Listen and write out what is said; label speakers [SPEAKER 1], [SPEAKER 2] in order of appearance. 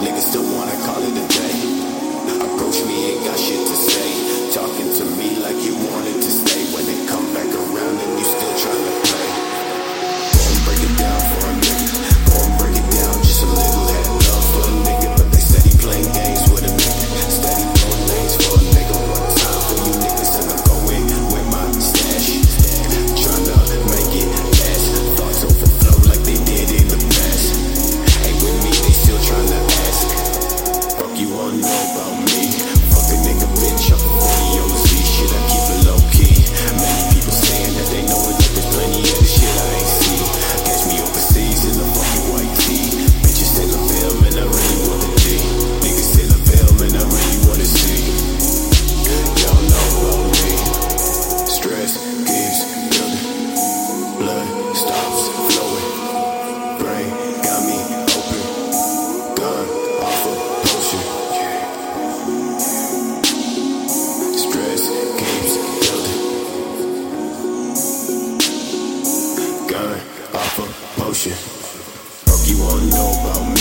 [SPEAKER 1] Niggas still wanna call it a day. Approach me, ain't got shit off a potion. Fuck you wanna know about